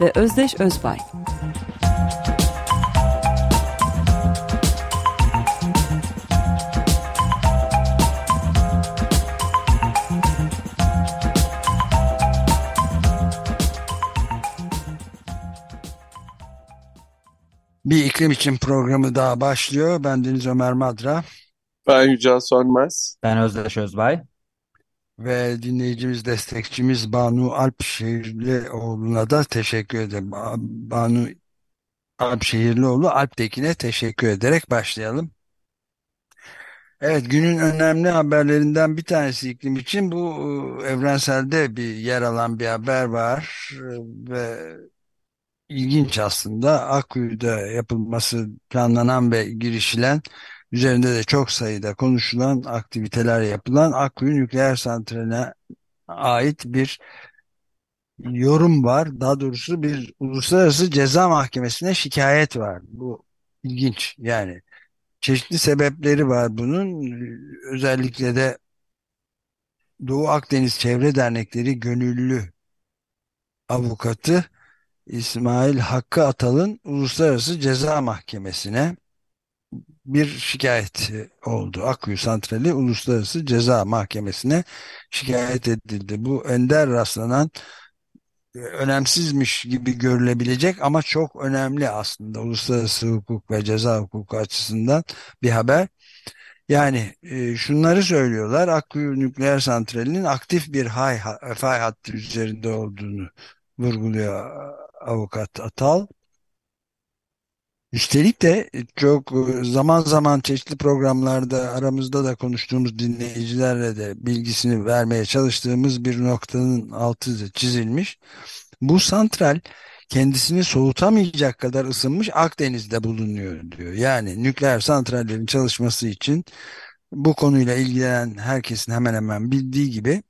ve Özdeş Özbay. Bir iklim için programı daha başlıyor. Ben Deniz Ömer Madra Ben Yücel Sönmez. Ben Özdeş Özbay. Ve dinleyicimiz, destekçimiz Banu Alpşehirlioğlu'na da teşekkür ederim. Ba- Banu Alpşehirlioğlu Alptekin'e teşekkür ederek başlayalım. Evet, günün önemli haberlerinden bir tanesi iklim için bu e, evrenselde bir yer alan bir haber var ve ilginç aslında Akkuyu'da yapılması planlanan ve girişilen üzerinde de çok sayıda konuşulan aktiviteler yapılan Akkuyu Nükleer Santrali'ne ait bir yorum var. Daha doğrusu bir uluslararası ceza mahkemesine şikayet var. Bu ilginç yani. Çeşitli sebepleri var bunun. Özellikle de Doğu Akdeniz Çevre Dernekleri gönüllü avukatı İsmail Hakkı Atal'ın Uluslararası Ceza Mahkemesi'ne bir şikayet oldu. Akkuyu Santrali Uluslararası Ceza Mahkemesi'ne şikayet edildi. Bu ender rastlanan e, önemsizmiş gibi görülebilecek ama çok önemli aslında uluslararası hukuk ve ceza hukuku açısından bir haber. Yani e, şunları söylüyorlar. Akkuyu Nükleer Santrali'nin aktif bir hay, fay hattı üzerinde olduğunu vurguluyor avukat Atal. Üstelik de çok e, zaman zaman çeşitli programlarda aramızda da konuştuğumuz dinleyicilerle de bilgisini vermeye çalıştığımız bir noktanın altı çizilmiş. Bu santral kendisini soğutamayacak kadar ısınmış Akdeniz'de bulunuyor diyor. Yani nükleer santrallerin çalışması için bu konuyla ilgilenen herkesin hemen hemen bildiği gibi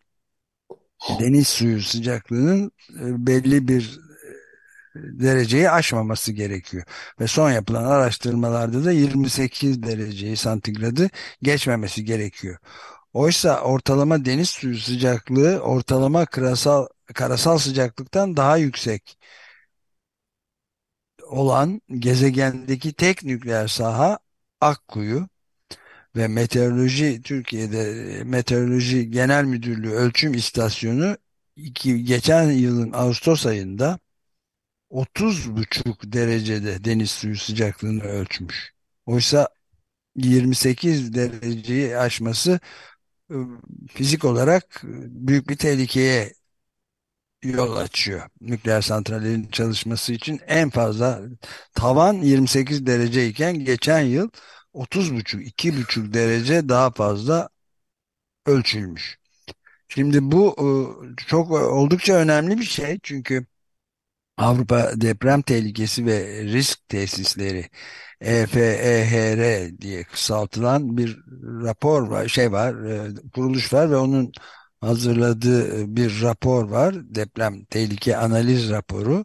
deniz suyu sıcaklığının e, belli bir dereceyi aşmaması gerekiyor. Ve son yapılan araştırmalarda da 28 dereceyi santigradı geçmemesi gerekiyor. Oysa ortalama deniz suyu sıcaklığı ortalama karasal, karasal sıcaklıktan daha yüksek olan gezegendeki tek nükleer saha Akkuyu ve Meteoroloji Türkiye'de Meteoroloji Genel Müdürlüğü Ölçüm İstasyonu iki, geçen yılın Ağustos ayında 30,5 derecede deniz suyu sıcaklığını ölçmüş. Oysa 28 dereceyi aşması e, fizik olarak e, büyük bir tehlikeye yol açıyor. Nükleer santrallerin çalışması için en fazla tavan 28 derece iken geçen yıl 30,5 2,5 derece daha fazla ölçülmüş. Şimdi bu e, çok oldukça önemli bir şey çünkü Avrupa Deprem Tehlikesi ve Risk Tesisleri EFEHR diye kısaltılan bir rapor var, şey var, e, kuruluş var ve onun hazırladığı bir rapor var. Deprem Tehlike Analiz Raporu.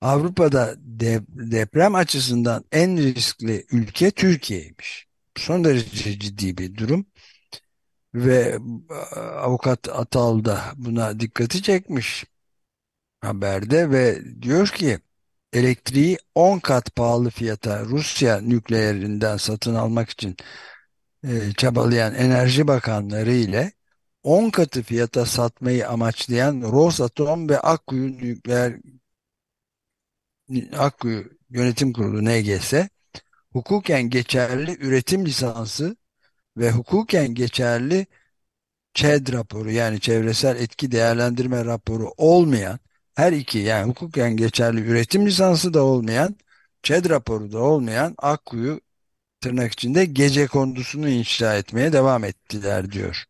Avrupa'da de, deprem açısından en riskli ülke Türkiye'ymiş. Son derece ciddi bir durum ve e, avukat Atal da buna dikkati çekmiş haberde ve diyor ki elektriği 10 kat pahalı fiyata Rusya nükleerinden satın almak için e, çabalayan enerji bakanları ile 10 katı fiyata satmayı amaçlayan Rosatom ve Akkuyu nükleer Akkuyu Yönetim Kurulu NGS hukuken geçerli üretim lisansı ve hukuken geçerli ÇED raporu yani çevresel etki değerlendirme raporu olmayan her iki yani hukuken geçerli üretim lisansı da olmayan ÇED raporu da olmayan Akkuyu tırnak içinde gece kondusunu inşa etmeye devam ettiler diyor.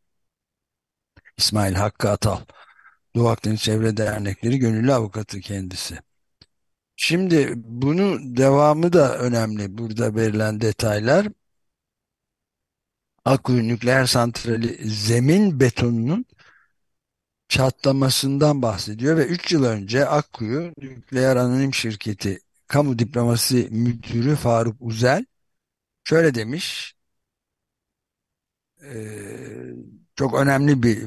İsmail Hakkı Atal. Doğu Akdeniz Çevre Dernekleri gönüllü avukatı kendisi. Şimdi bunu devamı da önemli burada verilen detaylar. Akkuyu Nükleer Santrali zemin betonunun çatlamasından bahsediyor ve 3 yıl önce Akkuyu Nükleer Anonim Şirketi Kamu Diplomasi Müdürü Faruk Uzel şöyle demiş e, çok önemli bir,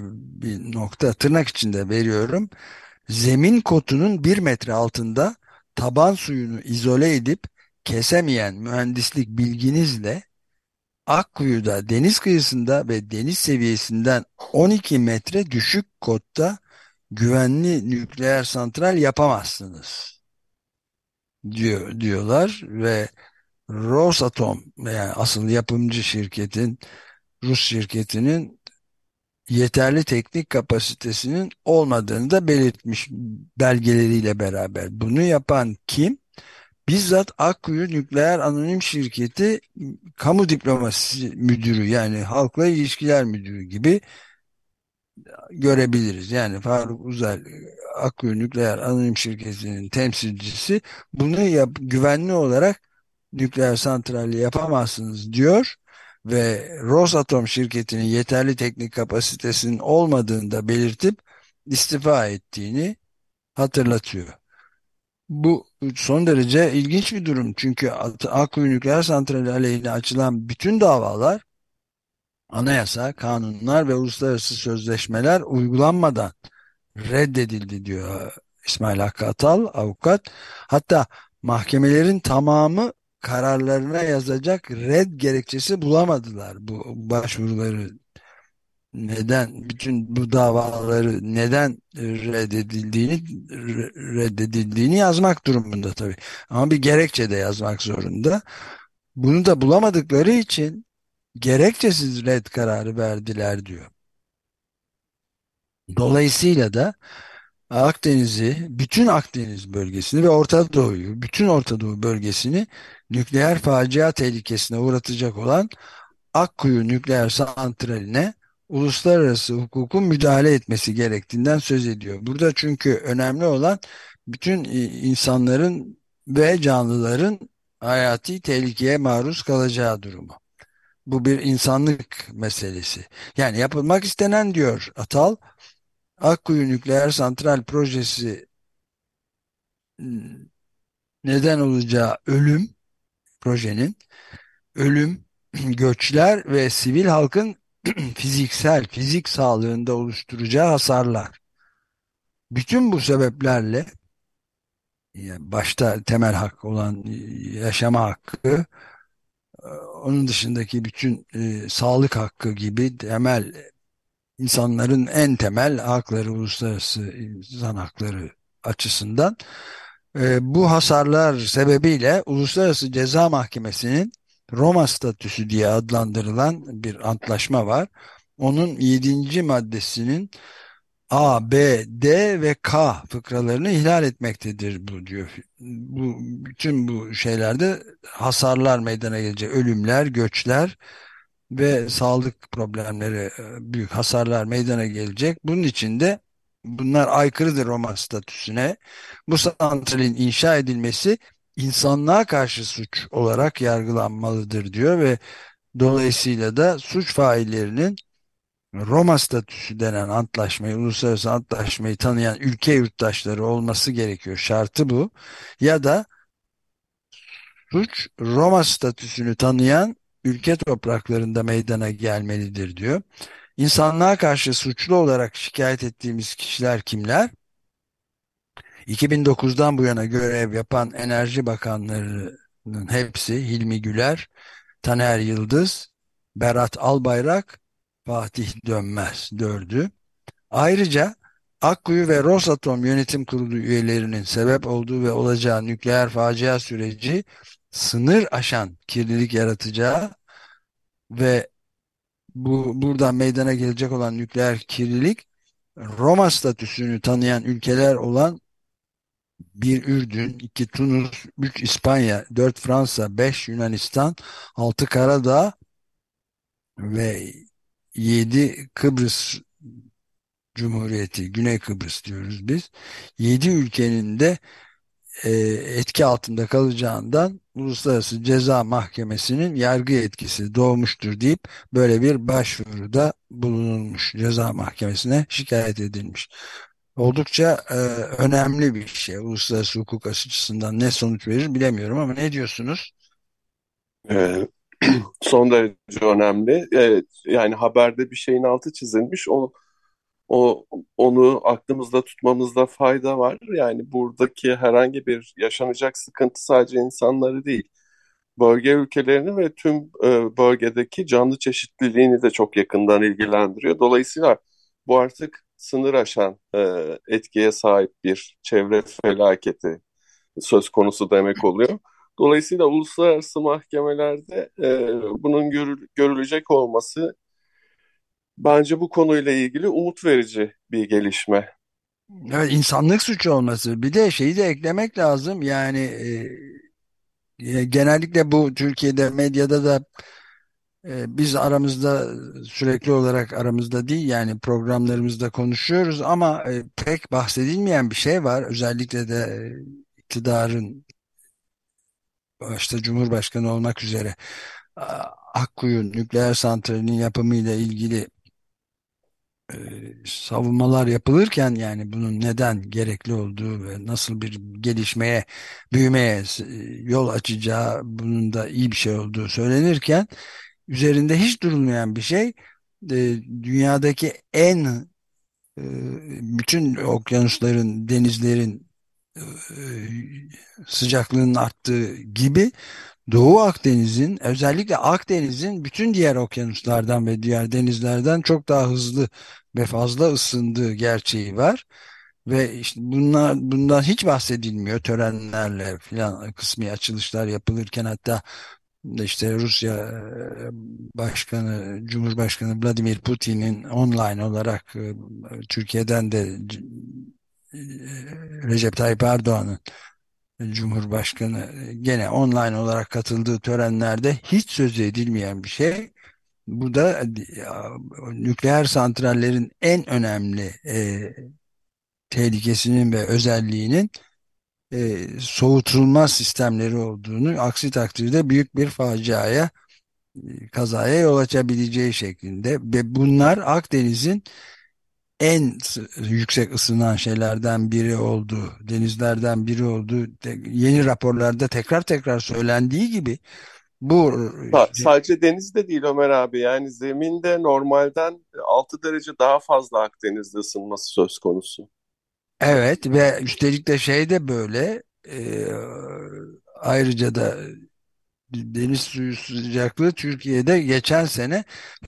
bir nokta tırnak içinde veriyorum. Zemin kotunun bir metre altında taban suyunu izole edip kesemeyen mühendislik bilginizle Akkuyu'da deniz kıyısında ve deniz seviyesinden 12 metre düşük kotta güvenli nükleer santral yapamazsınız diyor diyorlar ve Rosatom yani asıl yapımcı şirketin Rus şirketinin yeterli teknik kapasitesinin olmadığını da belirtmiş belgeleriyle beraber. Bunu yapan kim? Bizzat Akkuyu Nükleer Anonim Şirketi kamu diplomasi müdürü yani halkla ilişkiler müdürü gibi görebiliriz. Yani Faruk Uzel Akkuyu Nükleer Anonim Şirketi'nin temsilcisi bunu yap, güvenli olarak nükleer santrali yapamazsınız diyor ve Rosatom şirketinin yeterli teknik kapasitesinin olmadığını da belirtip istifa ettiğini hatırlatıyor. Bu son derece ilginç bir durum çünkü Akkuyu Nükleer Santrali aleyhine açılan bütün davalar anayasa, kanunlar ve uluslararası sözleşmeler uygulanmadan reddedildi diyor İsmail Hakkı Atal avukat. Hatta mahkemelerin tamamı kararlarına yazacak red gerekçesi bulamadılar bu başvuruları neden bütün bu davaları neden reddedildiğini reddedildiğini yazmak durumunda tabii. Ama bir gerekçe de yazmak zorunda. Bunu da bulamadıkları için gerekçesiz red kararı verdiler diyor. Dolayısıyla da Akdeniz'i, bütün Akdeniz bölgesini ve Orta Doğu'yu, bütün Orta Doğu bölgesini nükleer facia tehlikesine uğratacak olan Akkuyu nükleer santraline uluslararası hukukun müdahale etmesi gerektiğinden söz ediyor. Burada çünkü önemli olan bütün insanların ve canlıların hayati tehlikeye maruz kalacağı durumu. Bu bir insanlık meselesi. Yani yapılmak istenen diyor Atal, Akkuyu Nükleer Santral Projesi neden olacağı ölüm projenin ölüm, göçler ve sivil halkın fiziksel, fizik sağlığında oluşturacağı hasarlar. Bütün bu sebeplerle başta temel hak olan yaşama hakkı, onun dışındaki bütün e, sağlık hakkı gibi temel insanların en temel hakları, uluslararası insan hakları açısından e, bu hasarlar sebebiyle Uluslararası Ceza Mahkemesi'nin Roma statüsü diye adlandırılan bir antlaşma var. Onun 7. maddesinin A, B, D ve K fıkralarını ihlal etmektedir bu diyor. Bu bütün bu şeylerde hasarlar meydana gelecek, ölümler, göçler ve sağlık problemleri e, büyük hasarlar meydana gelecek. Bunun için de bunlar aykırıdır Roma statüsüne. Bu santralin inşa edilmesi insanlığa karşı suç olarak yargılanmalıdır diyor ve dolayısıyla da suç faillerinin Roma statüsü denen antlaşmayı, uluslararası antlaşmayı tanıyan ülke yurttaşları olması gerekiyor. Şartı bu. Ya da suç Roma statüsünü tanıyan ülke topraklarında meydana gelmelidir diyor. İnsanlığa karşı suçlu olarak şikayet ettiğimiz kişiler kimler? 2009'dan bu yana görev yapan Enerji Bakanlarının hepsi Hilmi Güler, Taner Yıldız, Berat Albayrak, Fatih Dönmez dördü. Ayrıca Akkuyu ve Rosatom Yönetim Kurulu üyelerinin sebep olduğu ve olacağı nükleer facia süreci sınır aşan kirlilik yaratacağı ve bu buradan meydana gelecek olan nükleer kirlilik Roma statüsünü tanıyan ülkeler olan bir Ürdün, iki Tunus, üç İspanya, dört Fransa, beş Yunanistan, altı Karadağ ve yedi Kıbrıs Cumhuriyeti, Güney Kıbrıs diyoruz biz. Yedi ülkenin de e, etki altında kalacağından Uluslararası Ceza Mahkemesi'nin yargı etkisi doğmuştur deyip böyle bir başvuruda bulunulmuş ceza mahkemesine şikayet edilmiş. Oldukça e, önemli bir şey uluslararası hukuk açısından ne sonuç verir bilemiyorum ama ne diyorsunuz? Ee, son derece önemli. Evet, yani haberde bir şeyin altı çizilmiş. O, o onu aklımızda tutmamızda fayda var. Yani buradaki herhangi bir yaşanacak sıkıntı sadece insanları değil, bölge ülkelerini ve tüm e, bölgedeki canlı çeşitliliğini de çok yakından ilgilendiriyor. Dolayısıyla bu artık sınır aşan e, etkiye sahip bir çevre felaketi söz konusu demek oluyor. Dolayısıyla uluslararası mahkemelerde e, bunun görül görülecek olması bence bu konuyla ilgili umut verici bir gelişme. Evet, insanlık suçu olması. Bir de şeyi de eklemek lazım. Yani e, genellikle bu Türkiye'de medyada da biz aramızda sürekli olarak aramızda değil yani programlarımızda konuşuyoruz ama e, pek bahsedilmeyen bir şey var. Özellikle de e, iktidarın başta Cumhurbaşkanı olmak üzere Akkuyu nükleer santralinin yapımıyla ilgili e, savunmalar yapılırken yani bunun neden gerekli olduğu ve nasıl bir gelişmeye, büyümeye e, yol açacağı bunun da iyi bir şey olduğu söylenirken üzerinde hiç durulmayan bir şey e, dünyadaki en bütün okyanusların, denizlerin sıcaklığının arttığı gibi Doğu Akdeniz'in özellikle Akdeniz'in bütün diğer okyanuslardan ve diğer denizlerden çok daha hızlı ve fazla ısındığı gerçeği var. Ve işte bunlar, bundan hiç bahsedilmiyor törenlerle filan kısmi açılışlar yapılırken hatta işte Rusya e, Başkanı, Cumhurbaşkanı Vladimir Putin'in online olarak e, Türkiye'den de e, Recep Tayyip Erdoğan'ın Cumhurbaşkanı gene online olarak katıldığı törenlerde hiç söz edilmeyen bir şey. Bu da nükleer santrallerin en önemli e, tehlikesinin ve özelliğinin e, soğutulma sistemleri olduğunu, aksi takdirde büyük bir faciaya, e, kazaya yol açabileceği şeklinde ve bunlar Akdeniz'in en yüksek ısınan şeylerden biri oldu, denizlerden biri oldu. Yeni raporlarda tekrar tekrar söylendiği gibi bu Sa sadece denizde değil Ömer abi yani zeminde normalden 6 derece daha fazla Akdeniz'de ısınması söz konusu. Evet ve üstelik de şey de böyle e, ayrıca da deniz suyu sıcaklığı Türkiye'de geçen sene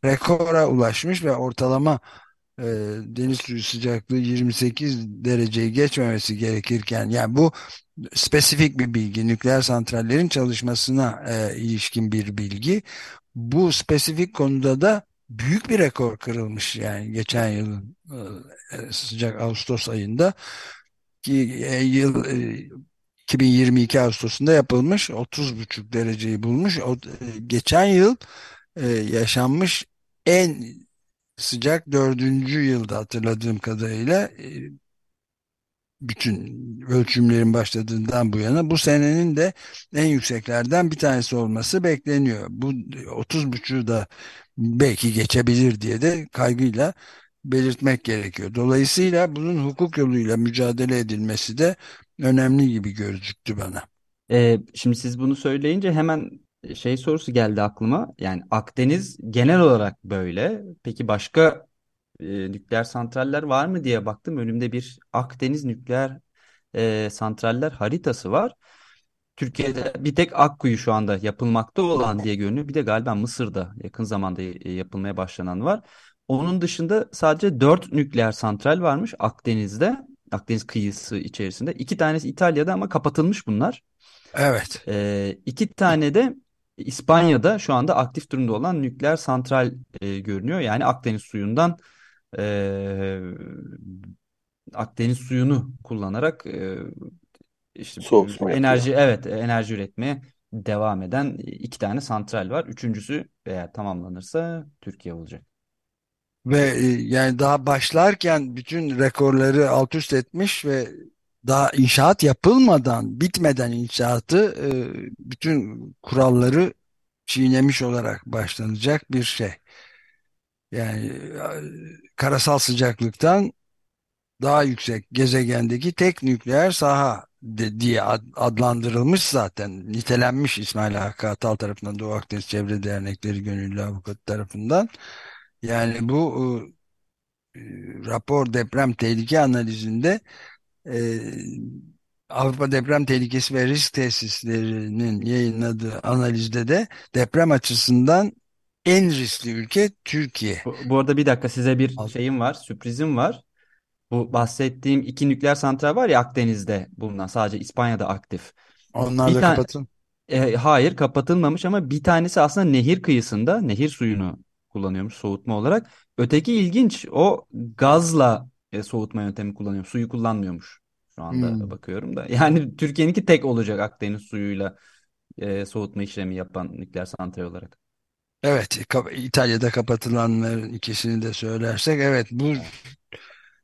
rekora ulaşmış ve ortalama e, deniz suyu sıcaklığı 28 dereceyi geçmemesi gerekirken yani bu spesifik bir bilgi nükleer santrallerin çalışmasına e, ilişkin bir bilgi. Bu spesifik konuda da büyük bir rekor kırılmış yani geçen yılın e, sıcak Ağustos ayında ki e, yıl e, 2022 Ağustos'unda yapılmış 30,5 dereceyi bulmuş. O, e, geçen yıl e, yaşanmış en sıcak dördüncü yılda hatırladığım kadarıyla e, bütün ölçümlerin başladığından bu yana bu senenin de en yükseklerden bir tanesi olması bekleniyor. Bu 30.5'u da belki geçebilir diye de kaygıyla belirtmek gerekiyor. Dolayısıyla bunun hukuk yoluyla mücadele edilmesi de önemli gibi gözüktü bana. Ee, şimdi siz bunu söyleyince hemen şey sorusu geldi aklıma. Yani Akdeniz genel olarak böyle. Peki başka e, nükleer santraller var mı diye baktım. Önümde bir Akdeniz nükleer e, santraller haritası var. Türkiye'de bir tek Akkuyu şu anda yapılmakta olan diye görünüyor. Bir de galiba Mısır'da yakın zamanda e, yapılmaya başlanan var. Onun dışında sadece 4 nükleer santral varmış Akdeniz'de. Akdeniz kıyısı içerisinde. İki tanesi İtalya'da ama kapatılmış bunlar. Evet. Ee, iki tane de İspanya'da şu anda aktif durumda olan nükleer santral e, görünüyor. Yani Akdeniz suyundan e, Akdeniz suyunu kullanarak e, işte Soğutma enerji yapıyor. evet enerji üretmeye devam eden iki tane santral var. Üçüncüsü eğer tamamlanırsa Türkiye olacak. Ve e, yani daha başlarken bütün rekorları alt üst etmiş ve daha inşaat yapılmadan, bitmeden inşaatı e, bütün kuralları çiğnemiş olarak başlanacak bir şey. Yani e, karasal sıcaklıktan daha yüksek gezegendeki tek nükleer saha de, diye ad, adlandırılmış zaten. Nitelenmiş İsmail Hakkı Atal tarafından Doğu Akdeniz Çevre Dernekleri Gönüllü Avukat tarafından. Yani bu e, rapor deprem tehlike analizinde e, Avrupa Deprem Tehlikesi ve Risk Tesislerinin yayınladığı analizde de deprem açısından en riskli ülke Türkiye. Bu, bu arada bir dakika size bir şeyim var, sürprizim var. Bu bahsettiğim iki nükleer santral var ya Akdeniz'de bulunan sadece İspanya'da aktif. Onlar Bir da kapatın. e, hayır kapatılmamış ama bir tanesi aslında nehir kıyısında nehir suyunu kullanıyormuş soğutma olarak. Öteki ilginç o gazla e, soğutma yöntemi kullanıyor. Suyu kullanmıyormuş. Şu anda Hmm. bakıyorum da. Yani Türkiye'ninki tek olacak Akdeniz suyuyla e, soğutma işlemi yapan nükleer santral olarak. Evet, İtalya'da kapatılanların ikisini de söylersek, evet bu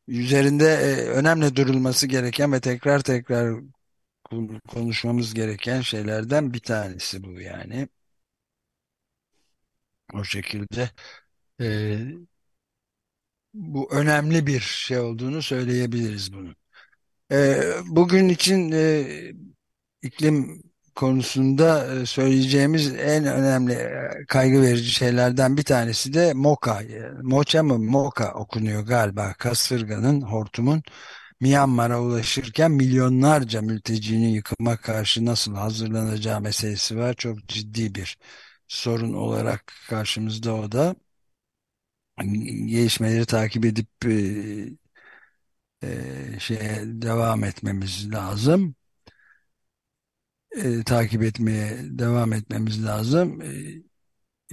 üzerinde e, önemli durulması gereken ve tekrar tekrar kon- konuşmamız gereken şeylerden bir tanesi bu yani. O şekilde e, bu önemli bir şey olduğunu söyleyebiliriz bunu. E, bugün için e, iklim konusunda e, söyleyeceğimiz en önemli e, kaygı verici şeylerden bir tanesi de Moka. E, Moça mı Moka okunuyor galiba. Kasırganın, hortumun Myanmar'a ulaşırken milyonlarca mültecinin yıkıma karşı nasıl hazırlanacağı meselesi var. Çok ciddi bir sorun olarak karşımızda o da. Gelişmeleri takip edip e, şeye devam etmemiz lazım. E, takip etmeye devam etmemiz lazım. E,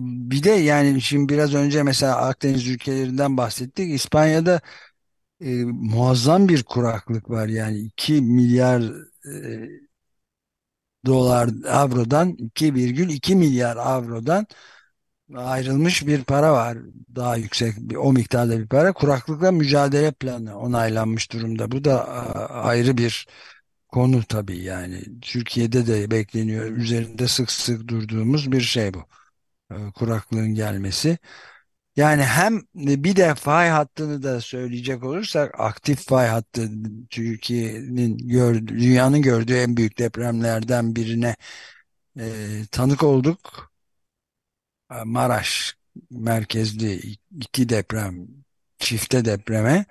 bir de yani şimdi biraz önce mesela Akdeniz ülkelerinden bahsettik. İspanya'da e, muazzam bir kuraklık var. Yani 2 milyar e, dolar avrodan 2,2 milyar avrodan ayrılmış bir para var. Daha yüksek bir o miktarda bir para. Kuraklıkla mücadele planı onaylanmış durumda. Bu da ayrı bir konu tabii yani. Türkiye'de de bekleniyor. Üzerinde sık sık durduğumuz bir şey bu. E, Kuraklığın gelmesi. Yani hem bir de fay hattını da söyleyecek olursak aktif fay hattı Türkiye'nin gördüğü, dünyanın gördüğü en büyük depremlerden birine e, tanık olduk. E, Maraş merkezli iki deprem, çifte depreme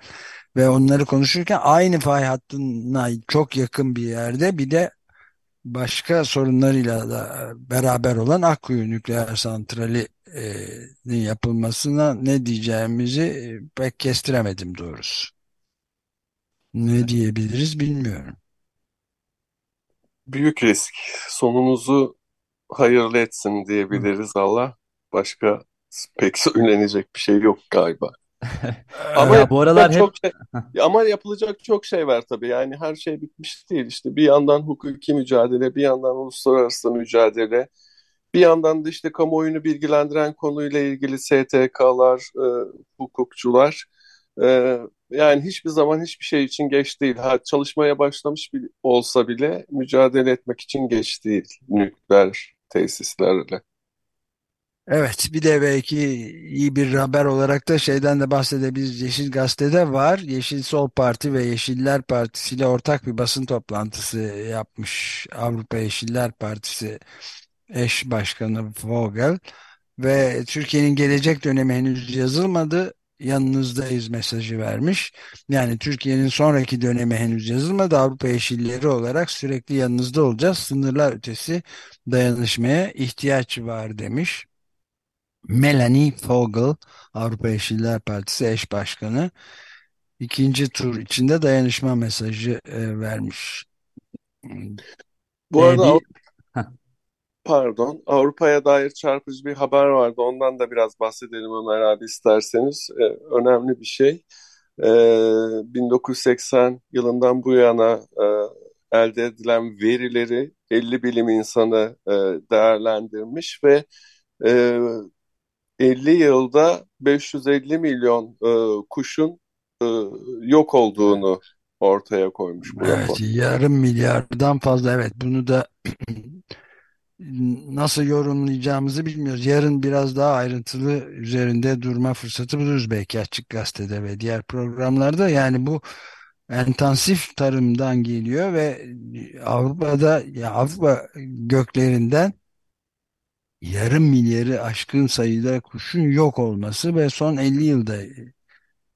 ve onları konuşurken aynı fay hattına çok yakın bir yerde bir de başka sorunlarıyla da beraber olan Akkuyu Nükleer Santrali'nin yapılmasına ne diyeceğimizi e, pek kestiremedim doğrusu. Ne diyebiliriz bilmiyorum. Büyük risk. Sonunuzu hayırlı etsin diyebiliriz Allah. Başka pek söylenecek bir şey yok galiba. Ama Ya bu aralar hep çok şey, ama yapılacak çok şey var tabii. Yani her şey bitmiş değil. İşte bir yandan hukuki mücadele, bir yandan uluslararası mücadele, bir yandan da işte kamuoyunu bilgilendiren konuyla ilgili STK'lar, e, hukukçular. E, yani hiçbir zaman hiçbir şey için geç değil. Ha, çalışmaya başlamış bir, olsa bile mücadele etmek için geç değil nükleer tesislerle. Evet, bir de belki iyi bir haber olarak da şeyden de bahsedebiliriz. Yeşil Gazete'de var. Yeşil Sol Parti ve Yeşiller Partisi ile ortak bir basın toplantısı yapmış. Avrupa Yeşiller Partisi eş başkanı Vogel ve Türkiye'nin gelecek dönemi henüz yazılmadı. Yanınızdayız mesajı vermiş. Yani Türkiye'nin sonraki dönemi henüz yazılmadı. Avrupa Yeşilleri olarak sürekli yanınızda olacağız. Sınırlar ötesi dayanışmaya ihtiyaç var demiş. Melanie Vogel, Avrupa Yeşiller Partisi eş başkanı, ikinci tur içinde dayanışma mesajı e, vermiş. Bu e, arada bir Heh, pardon Avrupa'ya dair çarpıcı bir haber vardı. Ondan da biraz bahsedelim Ömer abi isterseniz. E, önemli bir şey. E, 1980 yılından bu yana e, elde edilen verileri 50 bilim insanı e, değerlendirmiş ve e, 50 yılda 550 milyon e, kuşun e, yok olduğunu ortaya koymuş bu Evet, rapor. yarım milyardan fazla evet bunu da nasıl yorumlayacağımızı bilmiyoruz. Yarın biraz daha ayrıntılı üzerinde durma fırsatı buluruz belki Açık Gazete'de ve diğer programlarda. Yani bu intensif tarımdan geliyor ve Avrupa'da ya Avrupa göklerinden yarım milyarı aşkın sayıda kuşun yok olması ve son 50 yılda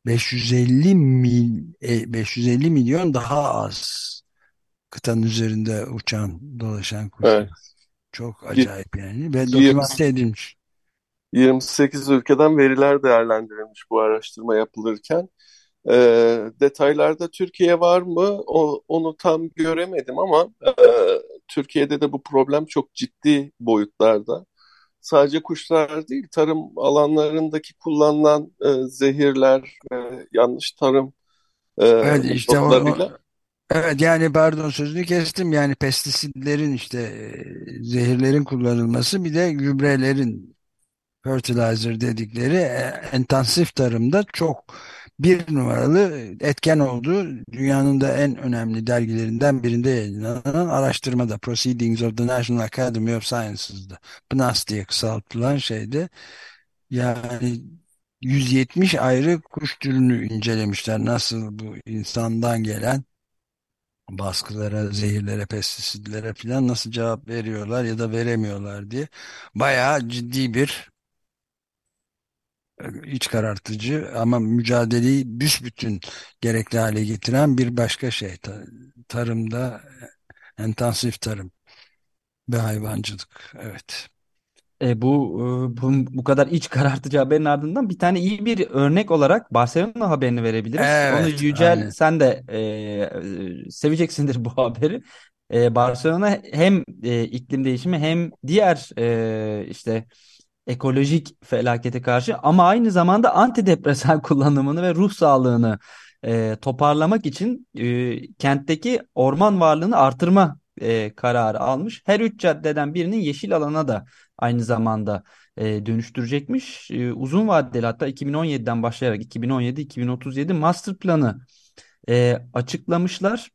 550 mil 550 milyon daha az kıtanın üzerinde uçan dolaşan kuşlar. Evet. Çok acayip yani ve dokümante edilmiş. 28 ülkeden veriler değerlendirilmiş bu araştırma yapılırken. E, detaylarda Türkiye var mı? O, onu tam göremedim ama e, Türkiye'de de bu problem çok ciddi boyutlarda. Sadece kuşlar değil, tarım alanlarındaki kullanılan e, zehirler, e, yanlış tarım e, Evet işte o, metotlarıyla evet yani pardon sözünü kestim. Yani pestisitlerin işte e, zehirlerin kullanılması bir de gübrelerin fertilizer dedikleri e, intensif tarımda çok bir numaralı etken olduğu dünyanın da en önemli dergilerinden birinde yayınlanan araştırmada Proceedings of the National Academy of Sciences'da PNAS diye kısaltılan şeyde yani 170 ayrı kuş türünü incelemişler. Nasıl bu insandan gelen baskılara, zehirlere, pestisitlere falan nasıl cevap veriyorlar ya da veremiyorlar diye. Bayağı ciddi bir iç karartıcı ama mücadeleyi büsbütün gerekli hale getiren bir başka şey. Ta- Tarımda e, intensif tarım ve hayvancılık. Evet. E, bu, e, bu bu kadar iç karartıcı haberin ardından bir tane iyi bir örnek olarak Barcelona haberini verebiliriz. Onu Evet, Yücel aynen. sen de e, seveceksindir bu haberi. E, Barcelona hem e, iklim değişimi hem diğer e, işte ekolojik felakete karşı ama aynı zamanda antidepresan kullanımını ve ruh sağlığını e, toparlamak için e, kentteki orman varlığını artırma e, kararı almış. Her üç caddeden birinin yeşil alana da aynı zamanda e, dönüştürecekmiş. E, uzun vadeli hatta 2017'den başlayarak 2017-2037 master planı e, açıklamışlar.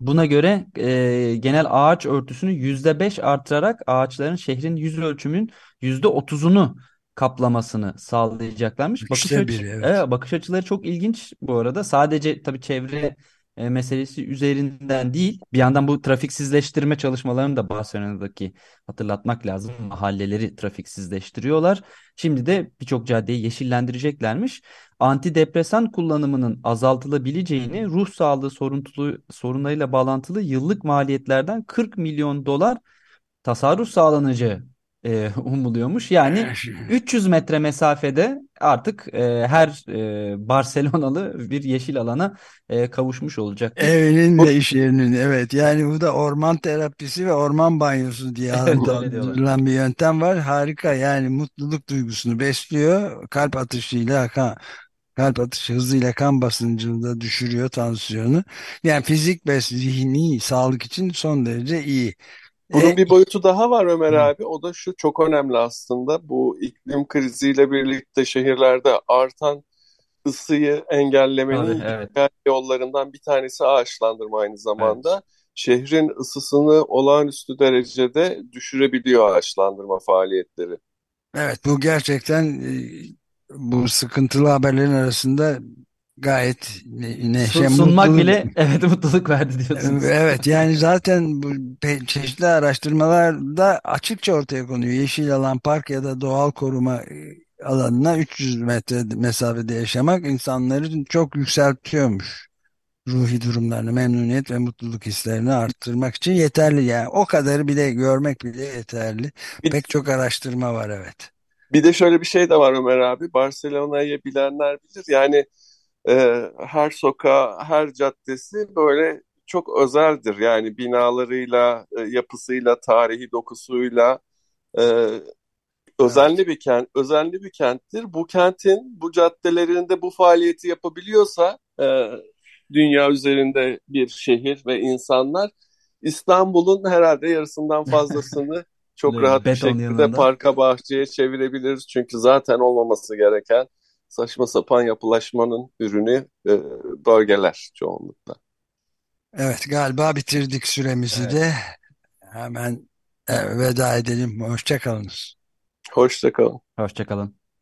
Buna göre e, genel ağaç örtüsünü %5 artırarak ağaçların şehrin yüz ölçümün %30'unu kaplamasını sağlayacaklarmış. Bakış Üçte açı, biri evet. evet, bakış açıları çok ilginç bu arada. Sadece tabii çevre e, meselesi üzerinden değil. Bir yandan bu trafiksizleştirme çalışmalarını da Barcelona'daki hatırlatmak lazım. Mahalleleri trafiksizleştiriyorlar. Şimdi de birçok caddeyi yeşillendireceklermiş. Antidepresan kullanımının azaltılabileceğini, ruh sağlığı soruntulu, sorunlarıyla bağlantılı yıllık maliyetlerden 40 milyon dolar tasarruf sağlanacağı e, umuluyormuş. Yani 300 metre mesafede artık e, her e, Barcelonalı bir yeşil alana e, kavuşmuş olacaktır. Evinin de iş yerinin evet yani bu da orman terapisi ve orman banyosu diye Evet adlandırılan bir yöntem var. Harika yani mutluluk duygusunu besliyor. Kalp atışıyla kan, kalp atışı hızıyla kan basıncını da düşürüyor tansiyonu. Yani fizik ve zihni sağlık için son derece iyi. Bunun E, bir boyutu daha var Ömer Hı. abi. O da şu çok önemli aslında. Bu iklim kriziyle birlikte şehirlerde artan ısıyı engellemenin evet. yollarından bir tanesi ağaçlandırma aynı zamanda. Şehrin ısısını olağanüstü derecede düşürebiliyor ağaçlandırma faaliyetleri. Evet bu gerçekten e, bu sıkıntılı haberlerin arasında gayet ne- neşe, Sun- sunmak mutluluk. bile evet mutluluk verdi diyorsunuz. Evet yani zaten bu çeşitli araştırmalarda açıkça ortaya konuyor. Yeşil alan, park ya da doğal koruma e, alanına 300 metre mesafede yaşamak insanları çok yükseltiyormuş. Ruhi durumlarını, memnuniyet ve mutluluk hislerini arttırmak için yeterli. Yani o kadarı bile görmek bile yeterli. Bir, Pek çok araştırma var evet. bir de şöyle bir şey de var Ömer abi. Barcelona'yı bilenler bilir. Yani e, her sokağı, her caddesi böyle çok özeldir. Yani binalarıyla, e, yapısıyla, tarihi dokusuyla e, özenli bir kent, özenli bir kenttir. Bu kentin bu caddelerinde bu faaliyeti yapabiliyorsa e, dünya üzerinde bir şehir ve insanlar İstanbul'un herhalde yarısından fazlasını çok rahat bir şekilde yanında. parka bahçeye çevirebiliriz. Çünkü zaten olmaması gereken saçma sapan yapılaşmanın ürünü e, bölgeler çoğunlukla. Evet galiba bitirdik süremizi Evet. de. Hemen e, veda edelim. Hoşça kalınız. Hoşça kalın. Hoşça kalın.